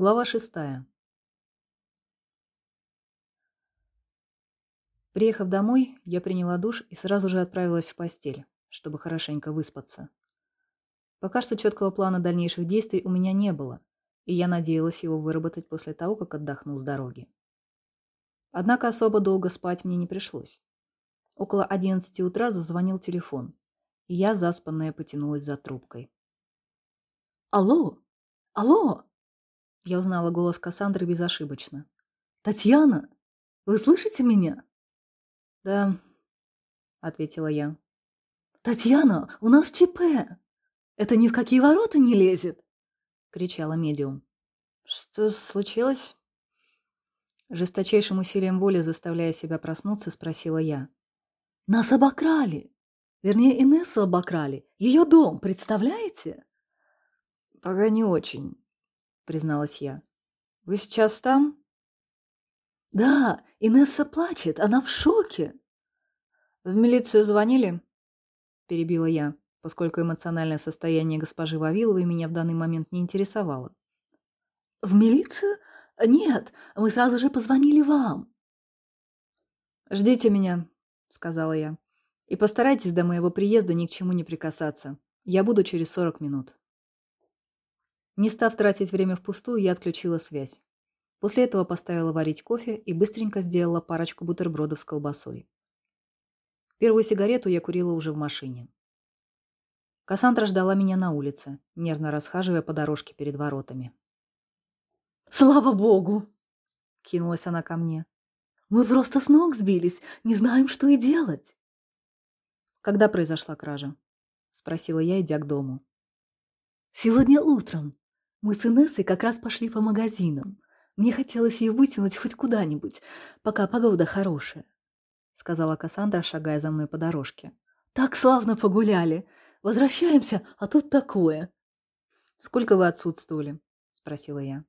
Глава шестая. Приехав домой, я приняла душ и сразу же отправилась в постель, чтобы хорошенько выспаться. Пока что четкого плана дальнейших действий у меня не было, и я надеялась его выработать после того, как отдохну с дороги. Однако особо долго спать мне не пришлось. Около одиннадцати утра зазвонил телефон, и я, заспанная, потянулась за трубкой. «Алло! Алло!» Я узнала голос Кассандры безошибочно. «Татьяна, вы слышите меня?» «Да», — ответила я. «Татьяна, у нас ЧП! Это ни в какие ворота не лезет!» — кричала медиум. «Что случилось?» Жесточайшим усилием воли, заставляя себя проснуться, спросила я. «Нас обокрали! Вернее, Инессу обокрали. Ее дом, представляете?» «Пока не очень», — призналась я. «Вы сейчас там?» «Да, Инесса плачет, она в шоке». «В милицию звонили?» — перебила я, поскольку эмоциональное состояние госпожи Вавиловой меня в данный момент не интересовало. «В милицию? Нет, мы сразу же позвонили вам». «Ждите меня», — сказала я. «И постарайтесь до моего приезда ни к чему не прикасаться. Я буду через сорок минут». Не став тратить время впустую, я отключила связь. После этого поставила варить кофе и быстренько сделала парочку бутербродов с колбасой. Первую сигарету я курила уже в машине. Кассандра ждала меня на улице, нервно расхаживая по дорожке перед воротами. «Слава богу!» — кинулась она ко мне. «Мы просто с ног сбились, не знаем, что и делать». «Когда произошла кража?» — спросила я, идя к дому. «Сегодня утром. Мы с Инессой как раз пошли по магазинам. Мне хотелось ее вытянуть хоть куда-нибудь, пока погода хорошая», — сказала Кассандра, шагая за мной по дорожке. «Так славно погуляли. Возвращаемся, а тут такое». «Сколько вы отсутствовали?» — спросила я.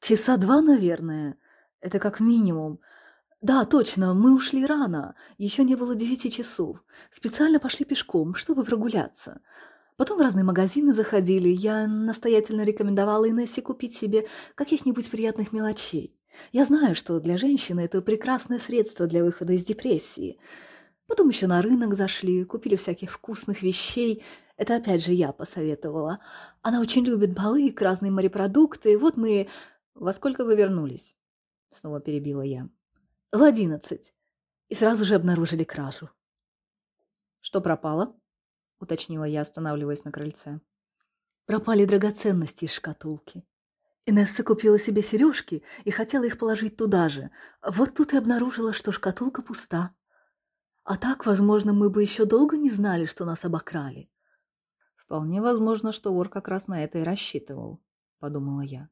«Часа два, наверное. Это как минимум. Да, точно, мы ушли рано. Еще не было девяти часов. Специально пошли пешком, чтобы прогуляться. Потом в разные магазины заходили. Я настоятельно рекомендовала Инессе купить себе каких-нибудь приятных мелочей. Я знаю, что для женщины это прекрасное средство для выхода из депрессии. Потом еще на рынок зашли, купили всяких вкусных вещей. Это опять же я посоветовала. Она очень любит балык, разные морепродукты. Вот мы... «Во сколько вы вернулись?» Снова перебила я. «В одиннадцать. И сразу же обнаружили кражу». «Что пропало?» Уточнила я, останавливаясь на крыльце. Пропали драгоценности из шкатулки. Инесса купила себе сережки и хотела их положить туда же. Вот тут и обнаружила, что шкатулка пуста. А так, возможно, мы бы еще долго не знали, что нас обокрали. Вполне возможно, что вор как раз на это и рассчитывал, подумала я.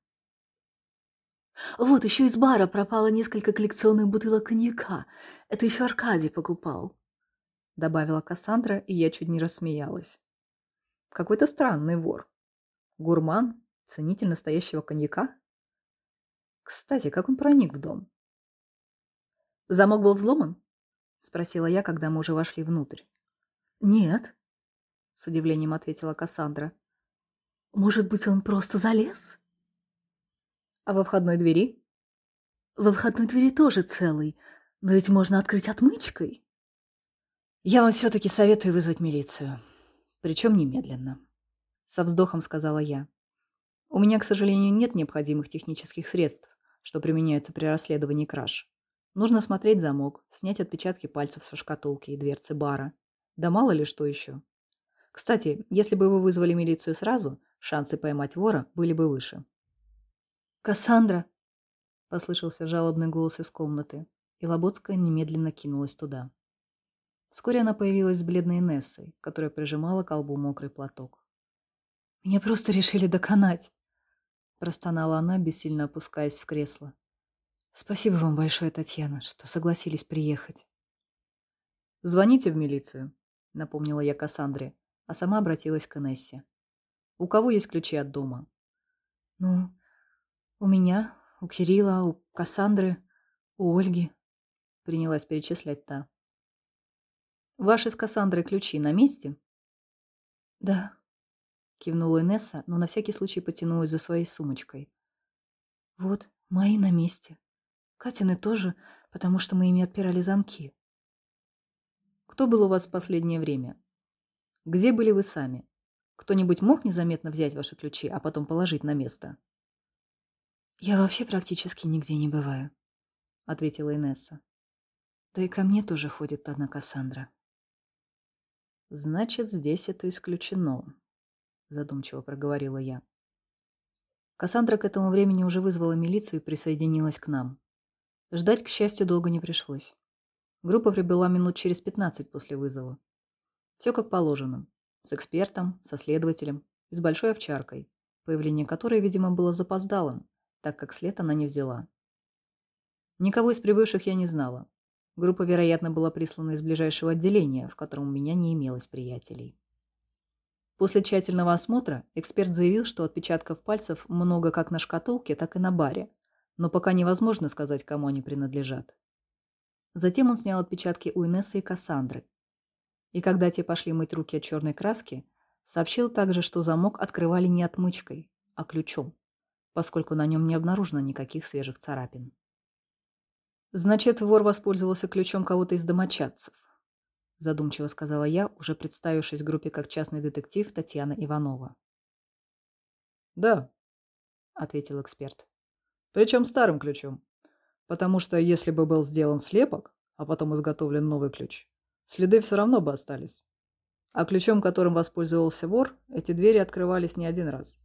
Вот еще из бара пропало несколько коллекционных бутылок коньяка. Это еще Аркадий покупал добавила Кассандра, и я чуть не рассмеялась. Какой-то странный вор. Гурман, ценитель настоящего коньяка. Кстати, как он проник в дом? Замок был взломан? Спросила я, когда мы уже вошли внутрь. Нет, с удивлением ответила Кассандра. Может быть, он просто залез? А во входной двери? Во входной двери тоже целый, но ведь можно открыть отмычкой. «Я вам все-таки советую вызвать милицию. Причем немедленно», — со вздохом сказала я. «У меня, к сожалению, нет необходимых технических средств, что применяются при расследовании краж. Нужно смотреть замок, снять отпечатки пальцев со шкатулки и дверцы бара. Да мало ли что еще. Кстати, если бы вы вызвали милицию сразу, шансы поймать вора были бы выше». «Кассандра!» — послышался жалобный голос из комнаты, и Лоботская немедленно кинулась туда. Вскоре она появилась с бледной Нессой, которая прижимала к колбу мокрый платок. «Меня просто решили доконать!» Простонала она, бессильно опускаясь в кресло. «Спасибо вам большое, Татьяна, что согласились приехать». «Звоните в милицию», — напомнила я Кассандре, а сама обратилась к Нессе. «У кого есть ключи от дома?» «Ну, у меня, у Кирилла, у Кассандры, у Ольги», — принялась перечислять та. Ваши с Кассандрой ключи на месте? Да. Кивнула Инесса, но на всякий случай потянулась за своей сумочкой. Вот, мои на месте. Катины тоже, потому что мы ими отпирали замки. Кто был у вас в последнее время? Где были вы сами? Кто-нибудь мог незаметно взять ваши ключи, а потом положить на место? Я вообще практически нигде не бываю, ответила Инесса. Да и ко мне тоже ходит одна Кассандра. Значит, здесь это исключено, задумчиво проговорила я. Кассандра к этому времени уже вызвала милицию и присоединилась к нам. Ждать, к счастью, долго не пришлось. Группа прибыла минут через 15 после вызова. Все как положено. С экспертом, со следователем и с большой овчаркой, появление которой, видимо, было запоздалым, так как след она не взяла. Никого из прибывших я не знала. Группа, вероятно, была прислана из ближайшего отделения, в котором у меня не имелось приятелей. После тщательного осмотра эксперт заявил, что отпечатков пальцев много как на шкатулке, так и на баре, но пока невозможно сказать, кому они принадлежат. Затем он снял отпечатки у Инессы и Кассандры. И когда те пошли мыть руки от черной краски, сообщил также, что замок открывали не отмычкой, а ключом, поскольку на нем не обнаружено никаких свежих царапин. «Значит, вор воспользовался ключом кого-то из домочадцев», задумчиво сказала я, уже представившись группе как частный детектив Татьяна Иванова. «Да», — ответил эксперт. «Причем старым ключом. Потому что если бы был сделан слепок, а потом изготовлен новый ключ, следы все равно бы остались. А ключом, которым воспользовался вор, эти двери открывались не один раз.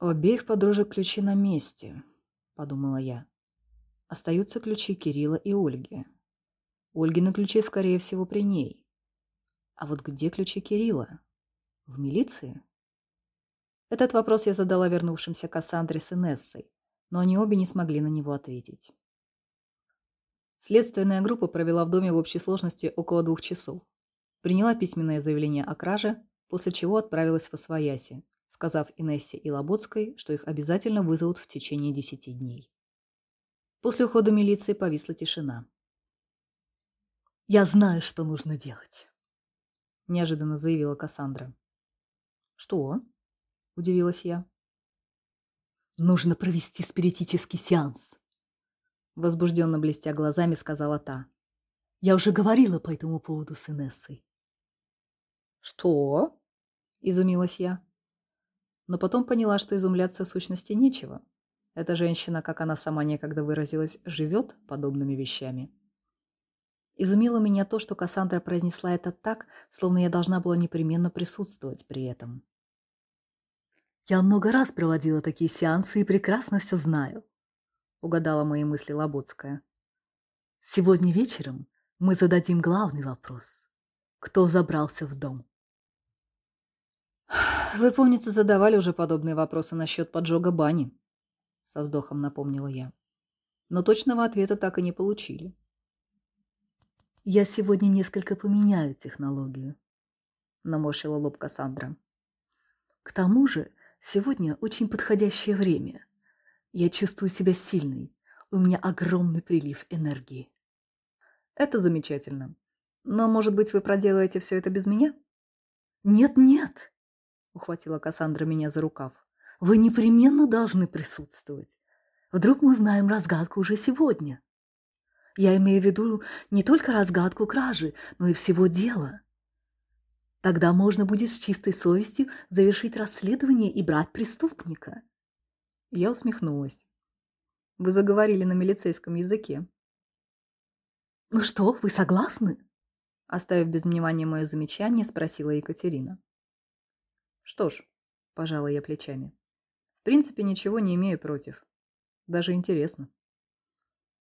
«У обеих подружек ключи на месте», — подумала я. Остаются ключи Кирилла и Ольги. Ольгины ключи, скорее всего, при ней. А вот где ключи Кирилла? В милиции? Этот вопрос я задала вернувшимся Кассандре с Инессой, но они обе не смогли на него ответить. Следственная группа провела в доме в общей сложности около двух часов. Приняла письменное заявление о краже, после чего отправилась в Освояси, сказав Инессе и Лоботской, что их обязательно вызовут в течение десяти дней. После ухода милиции повисла тишина. «Я знаю, что нужно делать», – неожиданно заявила Кассандра. «Что?» – удивилась я. Нужно провести спиритический сеанс. Возбужденно блестя глазами, сказала та. Я уже говорила по этому поводу с Инессой. Что? Изумилась я. Но потом поняла, что изумляться в сущности нечего. Эта женщина, как она сама некогда выразилась, живет подобными вещами. Изумило меня то, что Кассандра произнесла это так, словно я должна была непременно присутствовать при этом. Я много раз проводила такие сеансы и прекрасно все знаю, угадала мои мысли Лоботская. Сегодня вечером мы зададим главный вопрос. Кто забрался в дом? Вы, помнится, задавали уже подобные вопросы насчет поджога бани, со вздохом напомнила я. Но точного ответа так и не получили. Я сегодня несколько поменяю технологию, наморщила лоб Кассандра. К тому же Сегодня очень подходящее время. Я чувствую себя сильной. У меня огромный прилив энергии. Это замечательно. Но, может быть, вы проделаете все это без меня? Нет-нет, ухватила Кассандра меня за рукав. Вы непременно должны присутствовать. Вдруг мы узнаем разгадку уже сегодня. Я имею в виду не только разгадку кражи, но и всего дела. Тогда можно будет с чистой совестью завершить расследование и брать преступника. Я усмехнулась. Вы заговорили на милицейском языке. Ну что, вы согласны? Оставив без внимания мое замечание, спросила Екатерина. Что ж, пожала я плечами. Принципе, ничего не имею против. Даже интересно.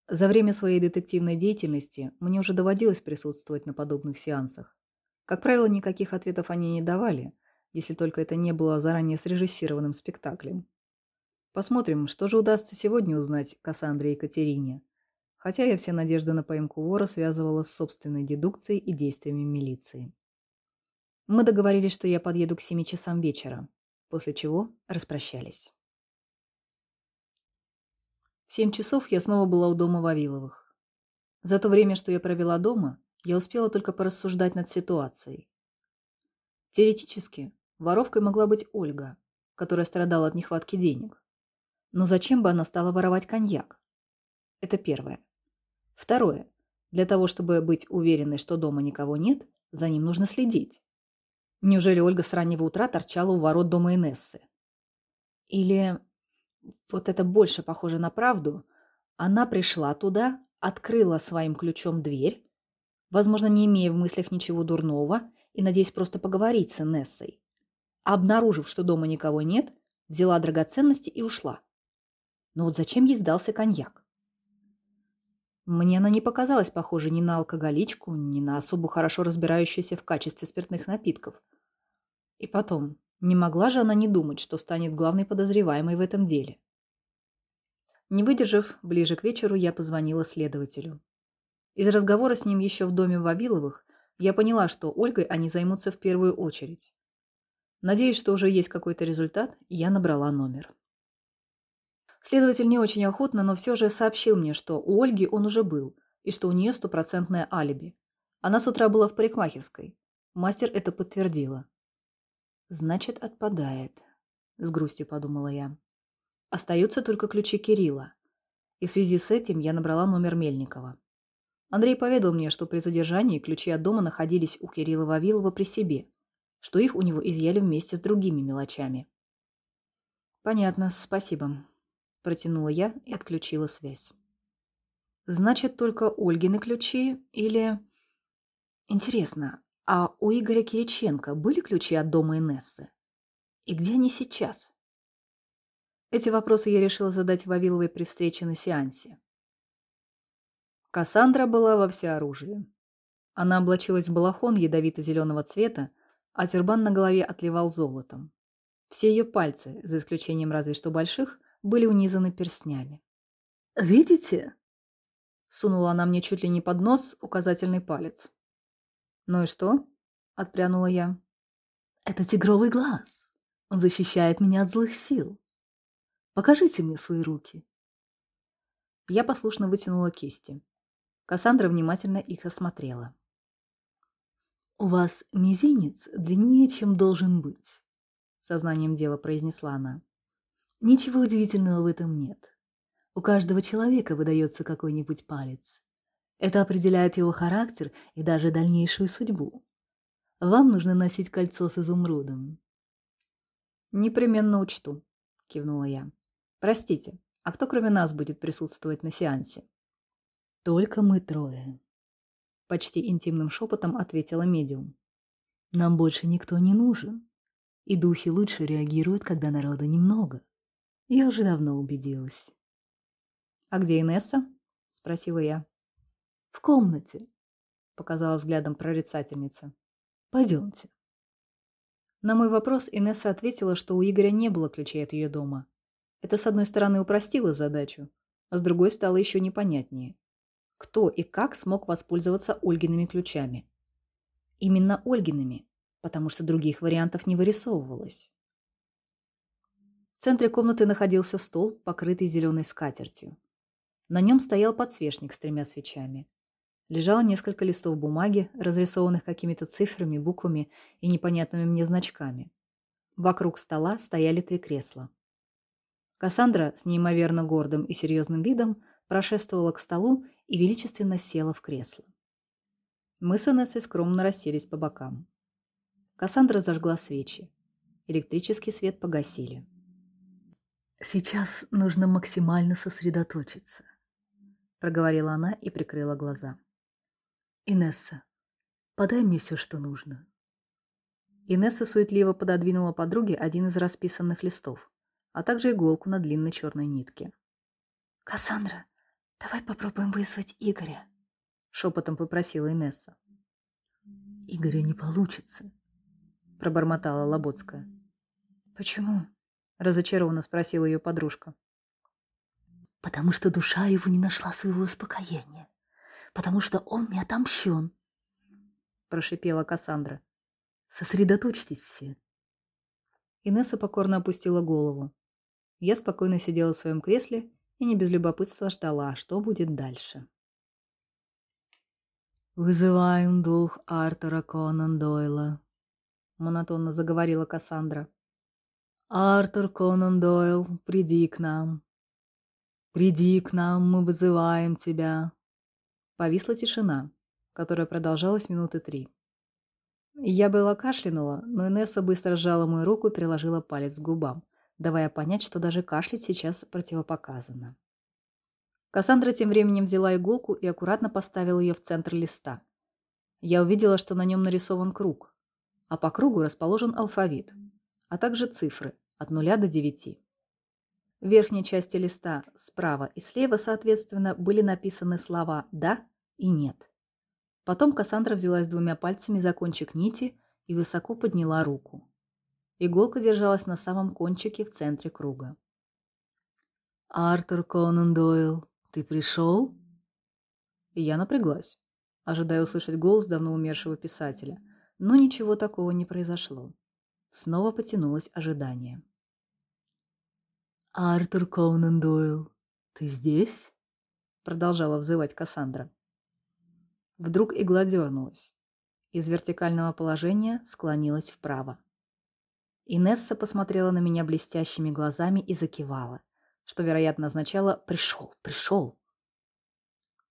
За время своей детективной деятельности мне уже доводилось присутствовать на подобных сеансах. Как правило, никаких ответов они не давали, если только это не было заранее срежиссированным спектаклем. Посмотрим, что же удастся сегодня узнать Кассандре и Катерине. Хотя я все надежды на поимку вора связывала с собственной дедукцией и действиями милиции. Мы договорились, что я подъеду к семи часам вечера, после чего распрощались. Семь часов я снова была у дома Вавиловых. За то время, что я провела дома, я успела только порассуждать над ситуацией. Теоретически, воровкой могла быть Ольга, которая страдала от нехватки денег. Но зачем бы она стала воровать коньяк? Это первое. Второе. Для того, чтобы быть уверенной, что дома никого нет, за ним нужно следить. Неужели Ольга с раннего утра торчала у ворот дома Инессы? Или, вот это больше похоже на правду, она пришла туда, открыла своим ключом дверь, возможно, не имея в мыслях ничего дурного и надеясь просто поговорить с Инессой. Обнаружив, что дома никого нет, взяла драгоценности и ушла. Но вот зачем ей сдался коньяк? Мне она не показалась похожей ни на алкоголичку, ни на особо хорошо разбирающуюся в качестве спиртных напитков. И потом, не могла же она не думать, что станет главной подозреваемой в этом деле. Не выдержав, ближе к вечеру я позвонила следователю. Из разговора с ним еще в доме Вавиловых я поняла, что Ольгой они займутся в первую очередь. Надеюсь, что уже есть какой-то результат, я набрала номер. Следователь не очень охотно, но все же сообщил мне, что у Ольги он уже был, и что у нее стопроцентное алиби. Она с утра была в парикмахерской. Мастер это подтвердила. «Значит, отпадает», — с грустью подумала я. Остаются только ключи Кирилла. И в связи с этим я набрала номер Мельникова. Андрей поведал мне, что при задержании ключи от дома находились у Кирилла Вавилова при себе, что их у него изъяли вместе с другими мелочами. «Понятно, спасибо», Протянула я и отключила связь. Значит, только Ольгины ключи или... Интересно, а у Игоря Кириченко были ключи от дома Инессы? И где они сейчас? Эти вопросы я решила задать Вавиловой при встрече на сеансе. Кассандра была во всеоружии. Она облачилась в балахон ядовито-зеленого цвета, а тюрбан на голове отливал золотом. Все ее пальцы, за исключением разве что больших, были унизаны перстнями. «Видите?» Сунула она мне чуть ли не под нос указательный палец. «Ну и что?» — отпрянула я. «Это тигровый глаз. Он защищает меня от злых сил. Покажите мне свои руки». Я послушно вытянула кисти. Кассандра внимательно их осмотрела. «У вас мизинец длиннее, чем должен быть», — сознанием дела произнесла она. Ничего удивительного в этом нет. У каждого человека выдается какой-нибудь палец. Это определяет его характер и даже дальнейшую судьбу. Вам нужно носить кольцо с изумрудом. «Непременно учту», — кивнула я. «Простите, а кто кроме нас будет присутствовать на сеансе?» «Только мы трое», — почти интимным шепотом ответила медиум. «Нам больше никто не нужен, и духи лучше реагируют, когда народа немного». Я уже давно убедилась. «А где Инесса?» — спросила я. «В комнате», — показала взглядом прорицательница. «Пойдемте». На мой вопрос Инесса ответила, что у Игоря не было ключей от ее дома. Это, с одной стороны, упростило задачу, а с другой стало еще непонятнее. Кто и как смог воспользоваться Ольгиными ключами? Именно Ольгиными, потому что других вариантов не вырисовывалось. В центре комнаты находился стол, покрытый зеленой скатертью. На нем стоял подсвечник с тремя свечами. Лежало несколько листов бумаги, разрисованных какими-то цифрами, буквами и непонятными мне значками. Вокруг стола стояли три кресла. Кассандра с неимоверно гордым и серьезным видом прошествовала к столу и величественно села в кресло. Мы с Инессой скромно расселись по бокам. Кассандра зажгла свечи. Электрический свет погасили. «Сейчас нужно максимально сосредоточиться», — проговорила она и прикрыла глаза. «Инесса, подай мне все, что нужно». Инесса суетливо пододвинула подруге один из расписанных листов, а также иголку на длинной черной нитке. «Кассандра, давай попробуем вызвать Игоря», — шепотом попросила Инесса. «Игоря не получится», — пробормотала Лоботская. «Почему?» — разочарованно спросила ее подружка. «Потому что душа его не нашла своего успокоения. Потому что он не отомщен», — прошипела Кассандра. «Сосредоточьтесь все». Инесса покорно опустила голову. Я спокойно сидела в своем кресле и не без любопытства ждала, что будет дальше. «Вызываем дух Артура Конан Дойла», — монотонно заговорила Кассандра. «Артур Конан Дойл, приди к нам. «Приди к нам, мы вызываем тебя». Повисла тишина, которая продолжалась минуты три. Я была кашлянула, но Инесса быстро сжала мою руку и приложила палец к губам, давая понять, что даже кашлять сейчас противопоказано. Кассандра тем временем взяла иголку и аккуратно поставила ее в центр листа. Я увидела, что на нем нарисован круг, а по кругу расположен алфавит, а также цифры от нуля до девяти. В верхней части листа справа и слева, соответственно, были написаны слова «да» и «нет». Потом Кассандра взялась двумя пальцами за кончик нити и высоко подняла руку. Иголка держалась на самом кончике в центре круга. «Артур Конан Дойл, ты пришел?» И я напряглась, ожидая услышать голос давно умершего писателя, но ничего такого не произошло. Снова потянулось ожидание. «Артур Конан Дойл, ты здесь?» Продолжала взывать Кассандра. Вдруг игла дернулась. Из вертикального положения склонилась вправо. Инесса посмотрела на меня блестящими глазами и закивала, что, вероятно, означало «пришел, пришел».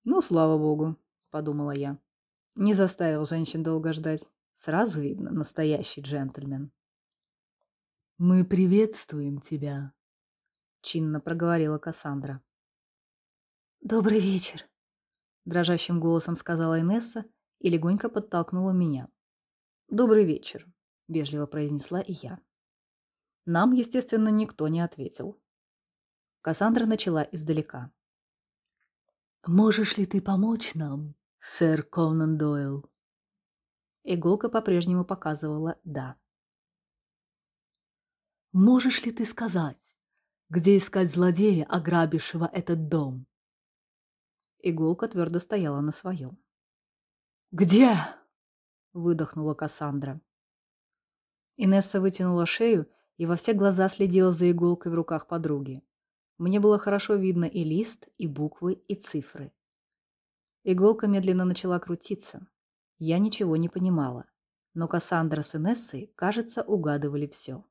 «Ну, слава богу», — подумала я. Не заставил женщин долго ждать. Сразу видно, настоящий джентльмен. «Мы приветствуем тебя», чинно проговорила Кассандра. «Добрый вечер», — дрожащим голосом сказала Инесса и легонько подтолкнула меня. «Добрый вечер», — вежливо произнесла и я. Нам, естественно, никто не ответил. Кассандра начала издалека. «Можешь ли ты помочь нам, сэр Конан Дойл?» Иголка по-прежнему показывала «да». «Можешь ли ты сказать, где искать злодея, ограбившего этот дом? Иголка твердо стояла на своем. «Где?» — выдохнула Кассандра. Инесса вытянула шею и во все глаза следила за иголкой в руках подруги. Мне было хорошо видно и лист, и буквы, и цифры. Иголка медленно начала крутиться. Я ничего не понимала, но Кассандра с Инессой, кажется, угадывали все.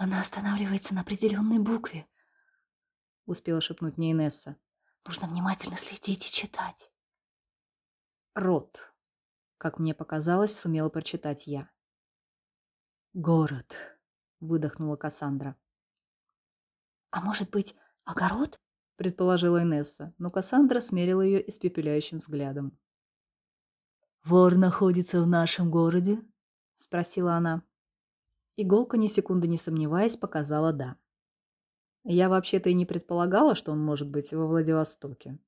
Она останавливается на определенной букве, успела шепнуть мне Инесса. Нужно внимательно следить и читать. Рот, как мне показалось, сумела прочитать я. Город, выдохнула Кассандра. А может быть, огород? предположила Инесса, но Кассандра смерила ее испепеляющим взглядом. «Вор находится в нашем городе?» — спросила она. Иголка, ни секунды не сомневаясь, показала «да». Я вообще-то и не предполагала, что он может быть во Владивостоке.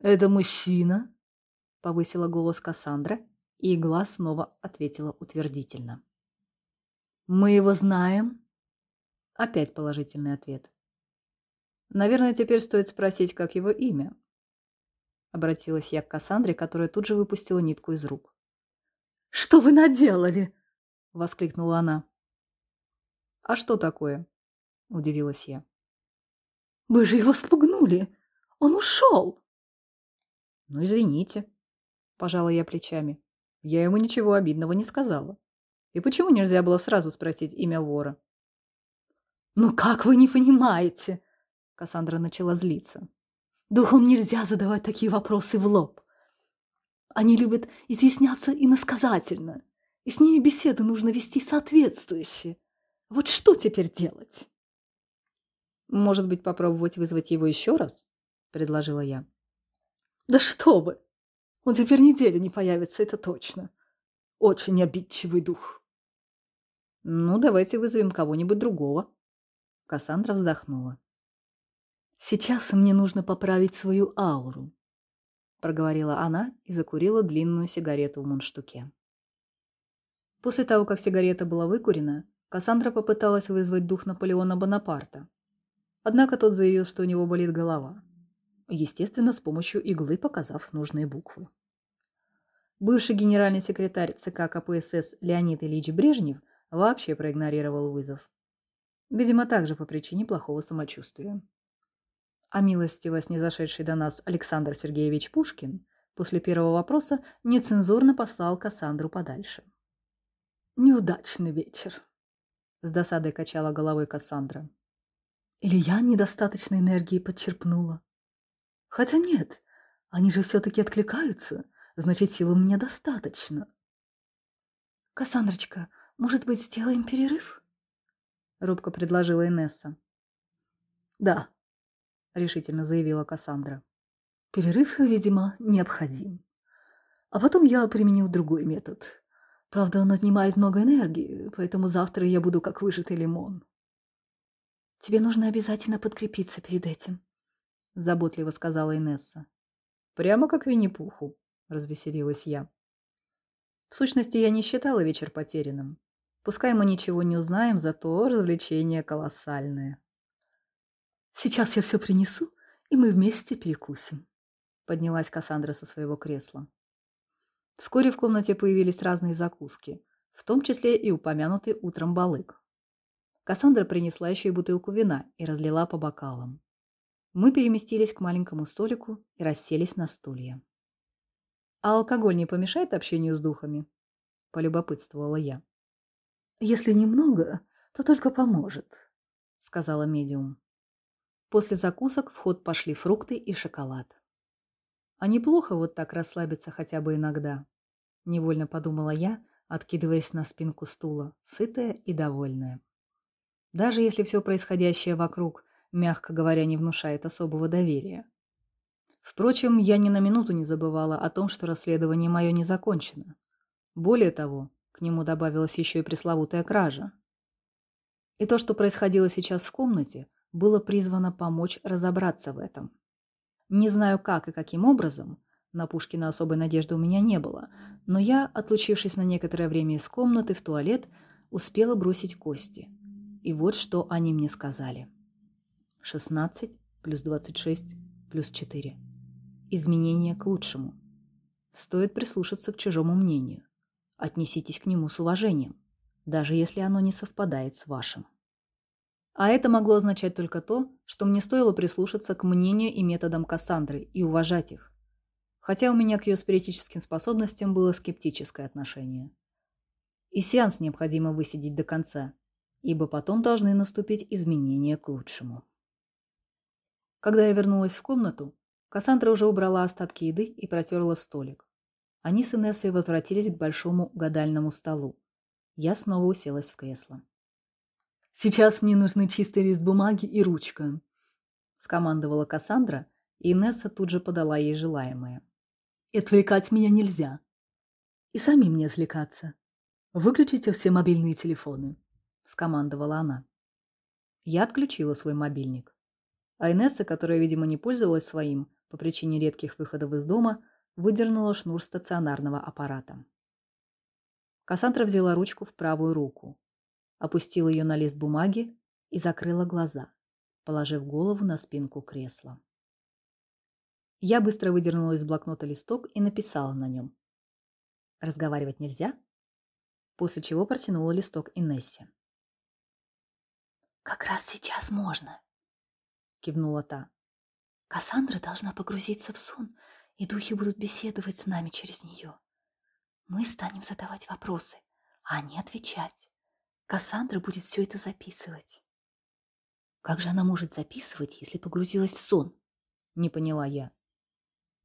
«Это мужчина?» — повысила голос Кассандра, и игла снова ответила утвердительно. «Мы его знаем?» Опять положительный ответ. «Наверное, теперь стоит спросить, как его имя?» Обратилась я к Кассандре, которая тут же выпустила нитку из рук. «Что вы наделали?» — воскликнула она. «А что такое?» — удивилась я. «Вы же его спугнули! Он ушел!» «Ну, извините», — пожала я плечами. «Я ему ничего обидного не сказала. И почему нельзя было сразу спросить имя вора?» «Ну как вы не понимаете?» Кассандра начала злиться. «Духом нельзя задавать такие вопросы в лоб. Они любят изъясняться иносказательно и с ними беседу нужно вести соответствующие. Вот что теперь делать? Может быть, попробовать вызвать его еще раз? Предложила я. Да что вы! Он теперь неделю не появится, это точно. Очень обидчивый дух. Ну, давайте вызовем кого-нибудь другого. Кассандра вздохнула. Сейчас мне нужно поправить свою ауру, проговорила она и закурила длинную сигарету в мундштуке. После того, как сигарета была выкурена, Кассандра попыталась вызвать дух Наполеона Бонапарта. Однако тот заявил, что у него болит голова. Естественно, с помощью иглы показав нужные буквы. Бывший генеральный секретарь ЦК КПСС Леонид Ильич Брежнев вообще проигнорировал вызов. Видимо, также по причине плохого самочувствия. А милостиво снизошедший до нас Александр Сергеевич Пушкин после первого вопроса нецензурно послал Кассандру подальше. Неудачный вечер. С досадой качала головой Кассандра. Или я недостаточно энергии подчерпнула? Хотя нет, они же все-таки откликаются, значит, сил у меня достаточно. «Кассандрочка, может быть, сделаем перерыв?» Робко предложила Инесса. «Да», — решительно заявила Кассандра. «Перерыв, видимо, необходим. А потом я применю другой метод. Правда, он отнимает много энергии, поэтому завтра я буду как выжатый лимон». «Тебе нужно обязательно подкрепиться перед этим», — заботливо сказала Инесса. «Прямо как Винни-Пуху», — развеселилась я. В сущности, я не считала вечер потерянным. Пускай мы ничего не узнаем, зато развлечение колоссальное. «Сейчас я все принесу, и мы вместе перекусим», — поднялась Кассандра со своего кресла. Вскоре в комнате появились разные закуски, в том числе и упомянутый утром балык. Кассандра принесла еще и бутылку вина и разлила по бокалам. Мы переместились к маленькому столику и расселись на стулья. «А алкоголь не помешает общению с духами?» – полюбопытствовала я. «Если немного, то только поможет», – сказала медиум. После закусок в ход пошли фрукты и шоколад. А неплохо вот так расслабиться хотя бы иногда, невольно подумала я, откидываясь на спинку стула, сытая и довольная даже если все происходящее вокруг, мягко говоря, не внушает особого доверия. Впрочем, я ни на минуту не забывала о том, что расследование мое не закончено. Более того, к нему добавилась еще и пресловутая кража. И то, что происходило сейчас в комнате, было призвано помочь разобраться в этом. Не знаю как и каким образом, на Пушкина особой надежды у меня не было, но я, отлучившись на некоторое время из комнаты в туалет, успела бросить кости – и вот что они мне сказали. 16 плюс 26 плюс 4. Изменение к лучшему. Стоит прислушаться к чужому мнению. Отнеситесь к нему с уважением, даже если оно не совпадает с вашим. А это могло означать только то, что мне стоило прислушаться к мнению и методам Кассандры и уважать их. Хотя у меня к ее спиритическим способностям было скептическое отношение. И сеанс необходимо высидеть до конца, ибо потом должны наступить изменения к лучшему. Когда я вернулась в комнату, Кассандра уже убрала остатки еды и протерла столик. Они с Инессой возвратились к большому гадальному столу. Я снова уселась в кресло. «Сейчас мне нужны чистый лист бумаги и ручка», — скомандовала Кассандра, и Инесса тут же подала ей желаемое. «И отвлекать меня нельзя. И самим не отвлекаться. Выключите все мобильные телефоны. — скомандовала она. Я отключила свой мобильник. А Инесса, которая, видимо, не пользовалась своим по причине редких выходов из дома, выдернула шнур стационарного аппарата. Кассандра взяла ручку в правую руку, опустила ее на лист бумаги и закрыла глаза, положив голову на спинку кресла. Я быстро выдернула из блокнота листок и написала на нем. «Разговаривать нельзя?» После чего протянула листок Инессе. «Как раз сейчас можно», — кивнула та. «Кассандра должна погрузиться в сон, и духи будут беседовать с нами через нее. Мы станем задавать вопросы, а они отвечать. Кассандра будет все это записывать». «Как же она может записывать, если погрузилась в сон?» — не поняла я.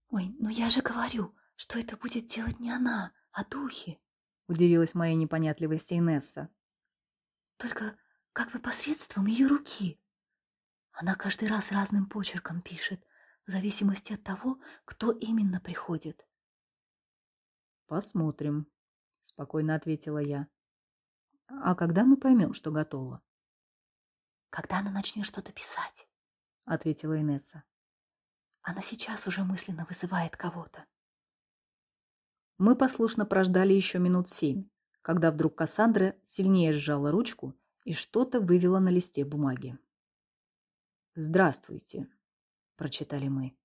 «Ой, ну я же говорю, что это будет делать не она, а духи», — удивилась моей непонятливости Инесса. «Только как бы посредством ее руки. Она каждый раз разным почерком пишет, в зависимости от того, кто именно приходит. «Посмотрим», — спокойно ответила я. «А когда мы поймем, что готово?» «Когда она начнет что-то писать», — ответила Инесса. «Она сейчас уже мысленно вызывает кого-то». Мы послушно прождали еще минут семь, когда вдруг Кассандра сильнее сжала ручку и что-то вывела на листе бумаги. «Здравствуйте», — прочитали мы.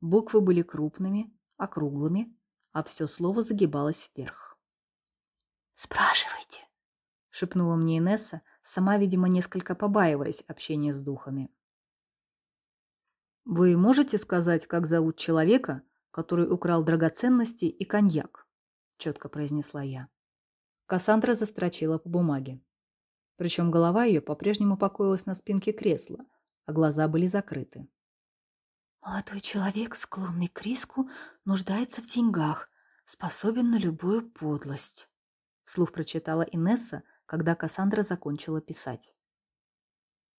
Буквы были крупными, округлыми, а все слово загибалось вверх. «Спрашивайте», — шепнула мне Инесса, сама, видимо, несколько побаиваясь общения с духами. «Вы можете сказать, как зовут человека, который украл драгоценности и коньяк?» — четко произнесла я. Кассандра застрочила по бумаге. Причем голова ее по-прежнему покоилась на спинке кресла, а глаза были закрыты. «Молодой человек, склонный к риску, нуждается в деньгах, способен на любую подлость», — вслух прочитала Инесса, когда Кассандра закончила писать.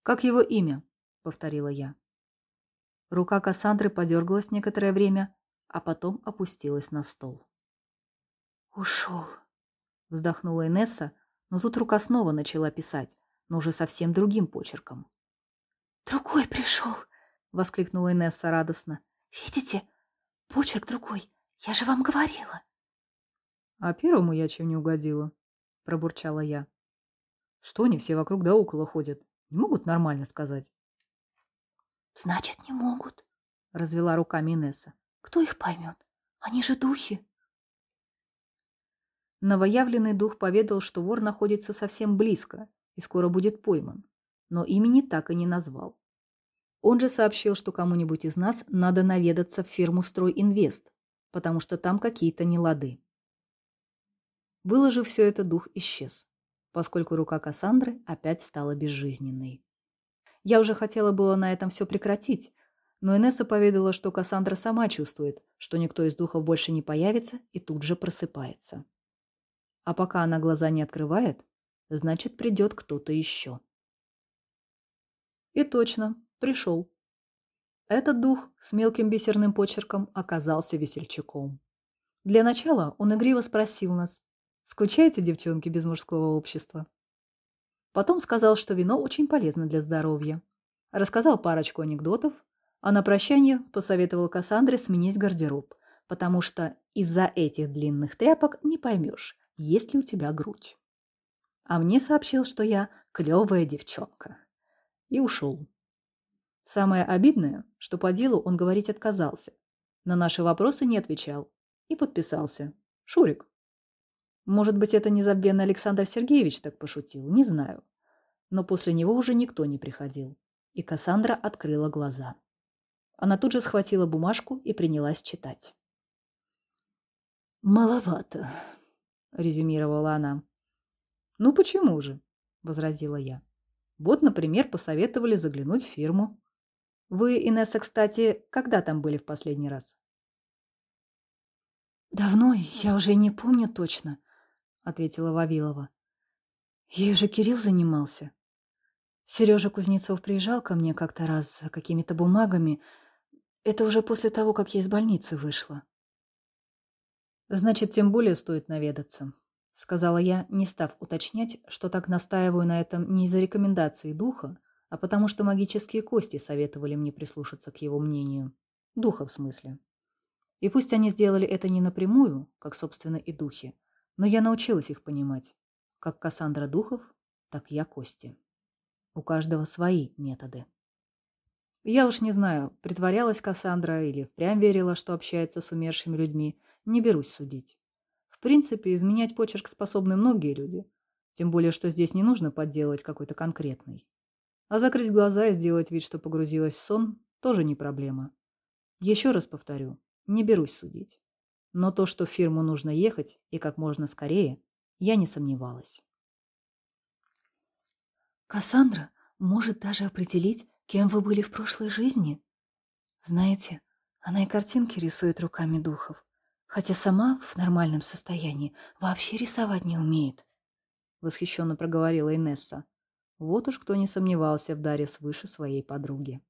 «Как его имя?» — повторила я. Рука Кассандры подергалась некоторое время, а потом опустилась на стол. «Ушел», — вздохнула Инесса, но тут рука снова начала писать, но уже совсем другим почерком. «Другой пришел!» — воскликнула Инесса радостно. «Видите? Почерк другой. Я же вам говорила!» «А первому я чем не угодила?» — пробурчала я. «Что они все вокруг да около ходят? Не могут нормально сказать?» «Значит, не могут», — развела руками Инесса. «Кто их поймет? Они же духи». Новоявленный дух поведал, что вор находится совсем близко и скоро будет пойман, но имени так и не назвал. Он же сообщил, что кому-нибудь из нас надо наведаться в фирму «Стройинвест», потому что там какие-то нелады. Было же все это, дух исчез, поскольку рука Кассандры опять стала безжизненной. Я уже хотела было на этом все прекратить, но Инесса поведала, что Кассандра сама чувствует, что никто из духов больше не появится и тут же просыпается. А пока она глаза не открывает, значит, придет кто-то еще. И точно, пришел. Этот дух с мелким бисерным почерком оказался весельчаком. Для начала он игриво спросил нас, «Скучаете, девчонки, без мужского общества?» Потом сказал, что вино очень полезно для здоровья. Рассказал парочку анекдотов, а на прощание посоветовал Кассандре сменить гардероб, потому что из-за этих длинных тряпок не поймешь, есть ли у тебя грудь. А мне сообщил, что я клевая девчонка. И ушел. Самое обидное, что по делу он говорить отказался. На наши вопросы не отвечал. И подписался. Шурик. Может быть, это незабвенный Александр Сергеевич так пошутил, не знаю. Но после него уже никто не приходил. И Кассандра открыла глаза. Она тут же схватила бумажку и принялась читать. «Маловато», — резюмировала она. «Ну почему же?» — возразила я. «Вот, например, посоветовали заглянуть в фирму. Вы, Инесса, кстати, когда там были в последний раз?» «Давно, я уже не помню точно», — ответила Вавилова. Ей же Кирилл занимался. Сережа Кузнецов приезжал ко мне как-то раз за какими-то бумагами. Это уже после того, как я из больницы вышла. «Значит, тем более стоит наведаться», — сказала я, не став уточнять, что так настаиваю на этом не из-за рекомендации духа, а потому что магические кости советовали мне прислушаться к его мнению. Духа в смысле. И пусть они сделали это не напрямую, как, собственно, и духи, но я научилась их понимать. Как Кассандра Духов, так я Кости. У каждого свои методы. Я уж не знаю, притворялась Кассандра или впрямь верила, что общается с умершими людьми, не берусь судить. В принципе, изменять почерк способны многие люди, тем более, что здесь не нужно подделывать какой-то конкретный. А закрыть глаза и сделать вид, что погрузилась в сон, тоже не проблема. Еще раз повторю, не берусь судить. Но то, что в фирму нужно ехать и как можно скорее, я не сомневалась. Кассандра может даже определить, кем вы были в прошлой жизни. Знаете, она и картинки рисует руками духов, хотя сама в нормальном состоянии вообще рисовать не умеет. Восхищенно проговорила Инесса. Вот уж кто не сомневался в даре свыше своей подруги.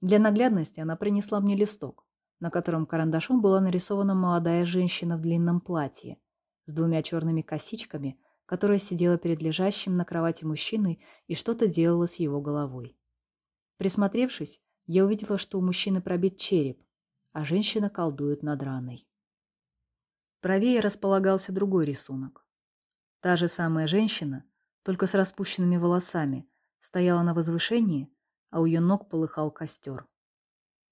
Для наглядности она принесла мне листок, на котором карандашом была нарисована молодая женщина в длинном платье с двумя черными косичками, которая сидела перед лежащим на кровати мужчиной и что-то делала с его головой. Присмотревшись, я увидела, что у мужчины пробит череп, а женщина колдует над раной. Правее располагался другой рисунок. Та же самая женщина, только с распущенными волосами, стояла на возвышении, а у ее ног полыхал костер.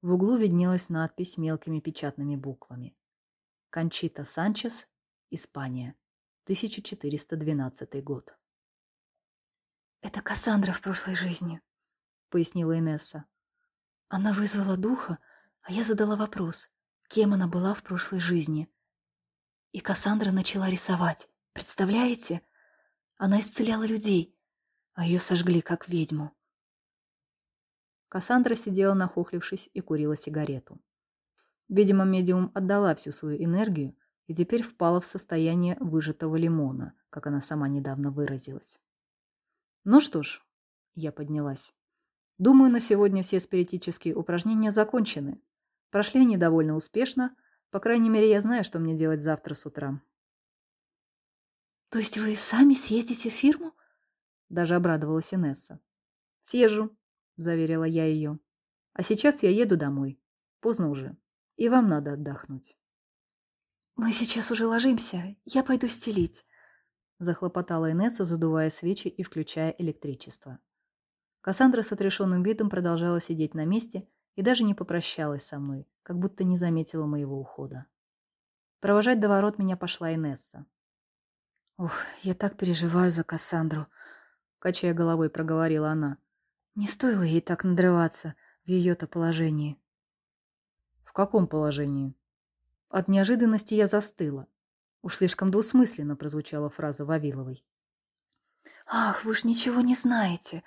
В углу виднелась надпись мелкими печатными буквами. Кончита Санчес, Испания, 1412 год. «Это Кассандра в прошлой жизни», — пояснила Инесса. «Она вызвала духа, а я задала вопрос, кем она была в прошлой жизни. И Кассандра начала рисовать. Представляете? Она исцеляла людей, а ее сожгли как ведьму. Кассандра сидела нахохлившись и курила сигарету. Видимо, медиум отдала всю свою энергию и теперь впала в состояние выжатого лимона, как она сама недавно выразилась. Ну что ж, я поднялась. Думаю, на сегодня все спиритические упражнения закончены. Прошли они довольно успешно. По крайней мере, я знаю, что мне делать завтра с утра. То есть вы сами съездите в фирму? Даже обрадовалась Инесса. Съезжу, заверила я ее. А сейчас я еду домой. Поздно уже. И вам надо отдохнуть. Мы сейчас уже ложимся. Я пойду стелить. Захлопотала Инесса, задувая свечи и включая электричество. Кассандра с отрешенным видом продолжала сидеть на месте и даже не попрощалась со мной, как будто не заметила моего ухода. Провожать до ворот меня пошла Инесса. «Ух, я так переживаю за Кассандру», — качая головой, проговорила она. «Не стоило ей так надрываться в ее-то положении». «В каком положении?» От неожиданности я застыла. Уж слишком двусмысленно прозвучала фраза Вавиловой. «Ах, вы ж ничего не знаете.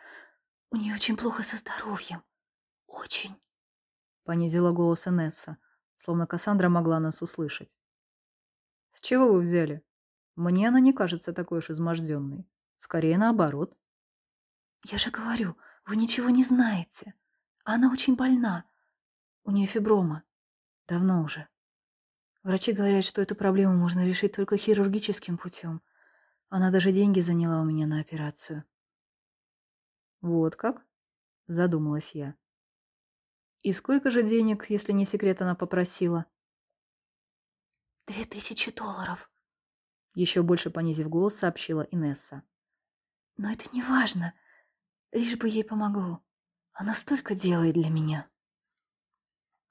У нее очень плохо со здоровьем. Очень». Понизила голос Энесса, словно Кассандра могла нас услышать. «С чего вы взяли?» Мне она не кажется такой уж изможденной. Скорее наоборот. Я же говорю, вы ничего не знаете. Она очень больна. У нее фиброма. Давно уже. Врачи говорят, что эту проблему можно решить только хирургическим путем. Она даже деньги заняла у меня на операцию. Вот как? Задумалась я. И сколько же денег, если не секрет, она попросила? Две тысячи долларов. Еще больше понизив голос, сообщила Инесса. «Но это не важно. Лишь бы ей помогло. Она столько делает для меня».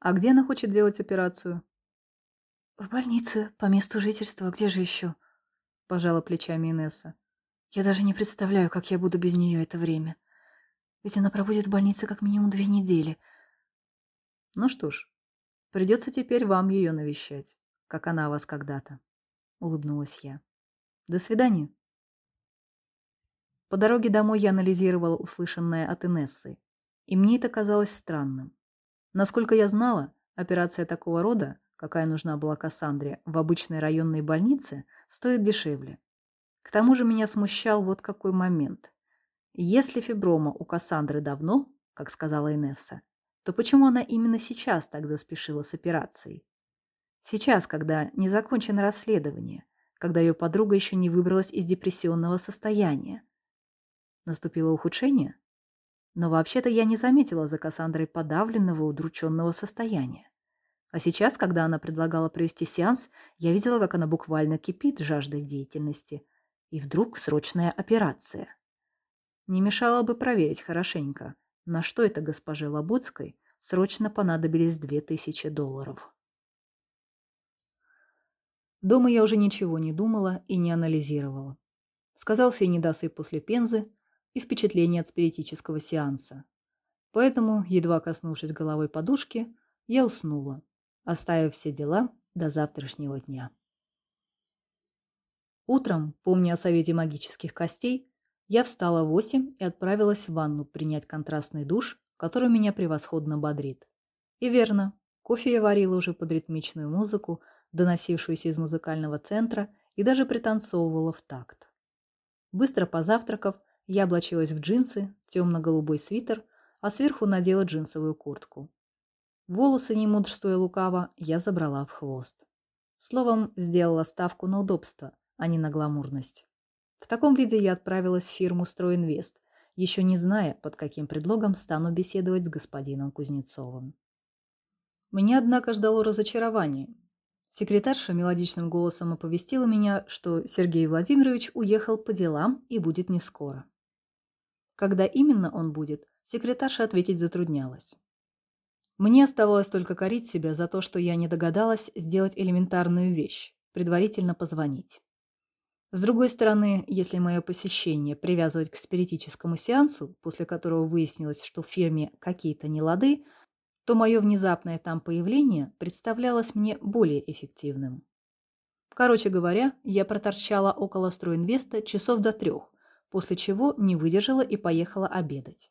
«А где она хочет делать операцию?» «В больнице, по месту жительства. Где же еще?» Пожала плечами Инесса. «Я даже не представляю, как я буду без нее это время. Ведь она пробудет в больнице как минимум две недели». «Ну что ж, придется теперь вам ее навещать, как она вас когда-то». — улыбнулась я. «До свидания». По дороге домой я анализировала услышанное от Инессы, и мне это казалось странным. Насколько я знала, операция такого рода, какая нужна была Кассандре в обычной районной больнице, стоит дешевле. К тому же меня смущал вот какой момент. Если фиброма у Кассандры давно, как сказала Инесса, то почему она именно сейчас так заспешила с операцией? Сейчас, когда не закончено расследование, когда ее подруга еще не выбралась из депрессионного состояния. Наступило ухудшение? Но вообще-то я не заметила за Кассандрой подавленного, удрученного состояния. А сейчас, когда она предлагала провести сеанс, я видела, как она буквально кипит жаждой деятельности. И вдруг срочная операция. Не мешало бы проверить хорошенько, на что это госпоже Лободской срочно понадобились две тысячи долларов. Дома я уже ничего не думала и не анализировала. Сказался и недосып после пензы, и впечатление от спиритического сеанса. Поэтому, едва коснувшись головой подушки, я уснула, оставив все дела до завтрашнего дня. Утром, помня о совете магических костей, я встала в восемь и отправилась в ванну принять контрастный душ, который меня превосходно бодрит. И верно, кофе я варила уже под ритмичную музыку, доносившуюся из музыкального центра, и даже пританцовывала в такт. Быстро позавтракав, я облачилась в джинсы, темно-голубой свитер, а сверху надела джинсовую куртку. Волосы, не мудрствуя лукаво, я забрала в хвост. Словом, сделала ставку на удобство, а не на гламурность. В таком виде я отправилась в фирму «Стройинвест», еще не зная, под каким предлогом стану беседовать с господином Кузнецовым. Меня, однако, ждало разочарование, Секретарша мелодичным голосом оповестила меня, что Сергей Владимирович уехал по делам и будет не скоро. Когда именно он будет, секретарша ответить затруднялась. Мне оставалось только корить себя за то, что я не догадалась сделать элементарную вещь – предварительно позвонить. С другой стороны, если мое посещение привязывать к спиритическому сеансу, после которого выяснилось, что в фирме какие-то нелады, то мое внезапное там появление представлялось мне более эффективным. Короче говоря, я проторчала около стройинвеста часов до трех, после чего не выдержала и поехала обедать.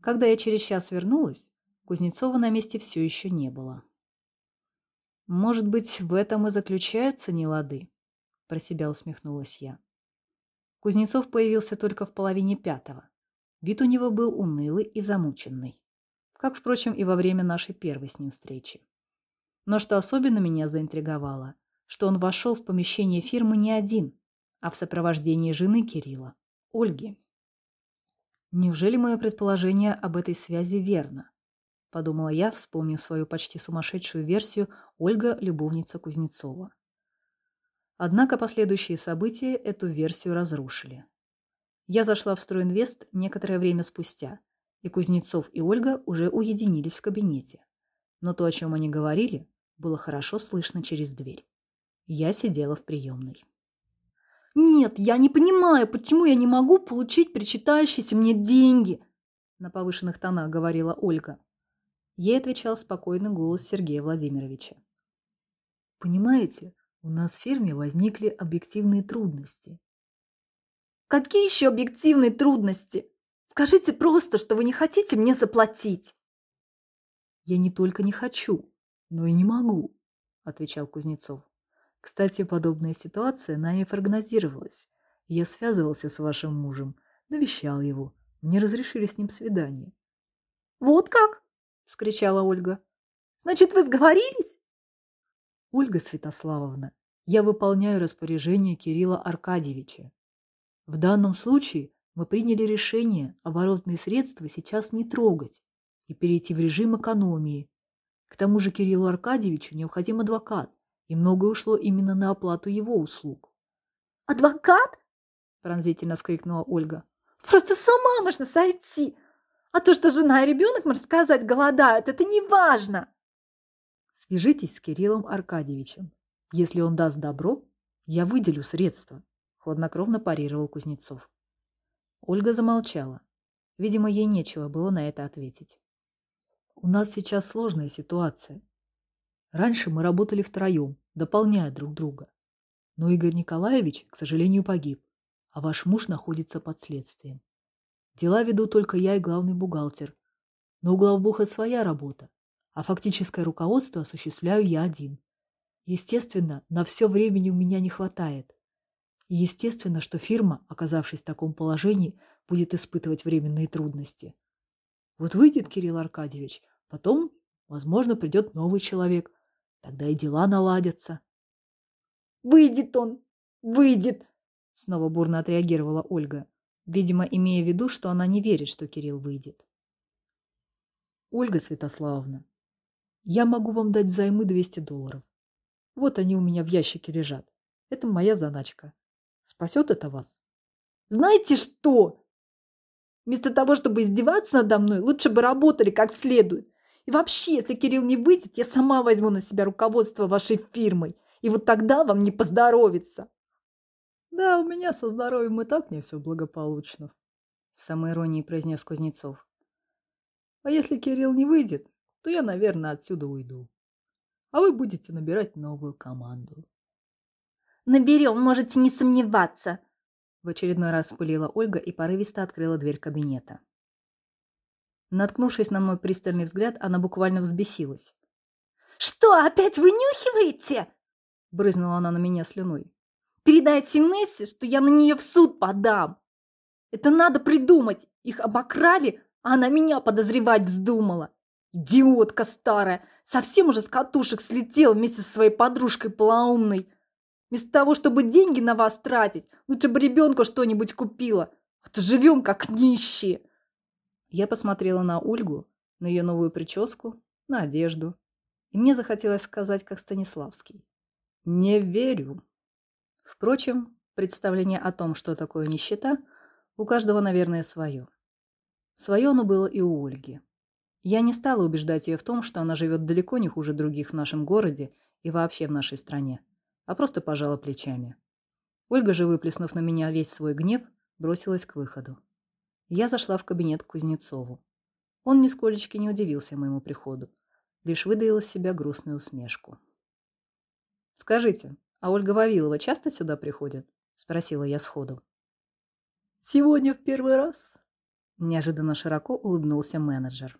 Когда я через час вернулась, Кузнецова на месте все еще не было. «Может быть, в этом и заключаются нелады?» – про себя усмехнулась я. Кузнецов появился только в половине пятого. Вид у него был унылый и замученный. Как, впрочем, и во время нашей первой с ним встречи. Но что особенно меня заинтриговало, что он вошел в помещение фирмы не один, а в сопровождении жены Кирилла, Ольги. Неужели мое предположение об этой связи верно? Подумала я, вспомнив свою почти сумасшедшую версию «Ольга – любовница Кузнецова». Однако последующие события эту версию разрушили. Я зашла в Стройинвест некоторое время спустя, и Кузнецов и Ольга уже уединились в кабинете. Но то, о чем они говорили, было хорошо слышно через дверь. Я сидела в приемной. «Нет, я не понимаю, почему я не могу получить причитающиеся мне деньги?» На повышенных тонах говорила Ольга. Ей отвечал спокойный голос Сергея Владимировича. «Понимаете, у нас в фирме возникли объективные трудности». «Какие еще объективные трудности? Скажите просто, что вы не хотите мне заплатить». «Я не только не хочу, но и не могу», – отвечал Кузнецов. Кстати, подобная ситуация нами прогнозировалась. Я связывался с вашим мужем, навещал его. Мне разрешили с ним свидание. «Вот как?» – вскричала Ольга. «Значит, вы сговорились?» «Ольга Святославовна, я выполняю распоряжение Кирилла Аркадьевича. В данном случае мы приняли решение оборотные средства сейчас не трогать и перейти в режим экономии. К тому же Кириллу Аркадьевичу необходим адвокат, и многое ушло именно на оплату его услуг. «Адвокат?» – пронзительно вскрикнула Ольга. «Просто с ума можно сойти! А то, что жена и ребенок, можно сказать, голодают, это не важно!» «Свяжитесь с Кириллом Аркадьевичем. Если он даст добро, я выделю средства», – хладнокровно парировал Кузнецов. Ольга замолчала. Видимо, ей нечего было на это ответить. «У нас сейчас сложная ситуация. Раньше мы работали втроем, дополняя друг друга. Но Игорь Николаевич, к сожалению, погиб, а ваш муж находится под следствием. Дела веду только я и главный бухгалтер. Но у главбуха своя работа, а фактическое руководство осуществляю я один. Естественно, на все времени у меня не хватает. И естественно, что фирма, оказавшись в таком положении, будет испытывать временные трудности. Вот выйдет Кирилл Аркадьевич, потом, возможно, придет новый человек – Тогда и дела наладятся. «Выйдет он! Выйдет!» Снова бурно отреагировала Ольга, видимо, имея в виду, что она не верит, что Кирилл выйдет. «Ольга Святославовна, я могу вам дать взаймы 200 долларов. Вот они у меня в ящике лежат. Это моя заначка. Спасет это вас?» «Знаете что? Вместо того, чтобы издеваться надо мной, лучше бы работали как следует. И вообще, если Кирилл не выйдет, я сама возьму на себя руководство вашей фирмой. И вот тогда вам не поздоровится. Да, у меня со здоровьем и так не все благополучно. С самой иронией произнес Кузнецов. А если Кирилл не выйдет, то я, наверное, отсюда уйду. А вы будете набирать новую команду. Наберем, можете не сомневаться. В очередной раз спылила Ольга и порывисто открыла дверь кабинета. Наткнувшись на мой пристальный взгляд, она буквально взбесилась. «Что, опять вынюхиваете?» Брызнула она на меня слюной. «Передайте Нессе, что я на нее в суд подам. Это надо придумать. Их обокрали, а она меня подозревать вздумала. Идиотка старая, совсем уже с катушек слетела вместе со своей подружкой полоумной. Вместо того, чтобы деньги на вас тратить, лучше бы ребенку что-нибудь купила. А то живем как нищие. Я посмотрела на Ольгу, на ее новую прическу, на одежду. И мне захотелось сказать, как Станиславский. Не верю. Впрочем, представление о том, что такое нищета, у каждого, наверное, свое. Свое оно было и у Ольги. Я не стала убеждать ее в том, что она живет далеко не хуже других в нашем городе и вообще в нашей стране, а просто пожала плечами. Ольга же, выплеснув на меня весь свой гнев, бросилась к выходу. Я зашла в кабинет к Кузнецову. Он нисколечки не удивился моему приходу, лишь выдаил из себя грустную усмешку. «Скажите, А Ольга Вавилова часто сюда приходит? Спросила я сходу. Сегодня в первый раз. Неожиданно широко улыбнулся менеджер.